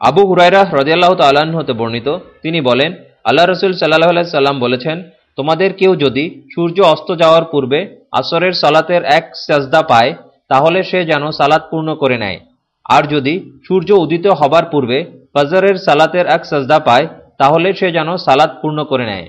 আবু হুরাইরা হ্রদিয়াল্লাহ তাল্লাহ্ন হতে বর্ণিত। তিনি বলেন, আল্লাহ রসুল সাল্লাহ আল্লাহ সাল্লাম বলেছেন, তোমাদের কেউ যদি সূর্য অস্ত যাওয়ার পূর্বে আসরের সালাতের এক সাজদা পায়, তাহলে সে যেন সালাত পূর্ণ করে নেয়। আর যদি সূর্য উদিত হবার পূর্বে ফজরের সালাতের এক সাজদা পায়, তাহলে সে যেন সালাত পূর্ণ করে নেয়।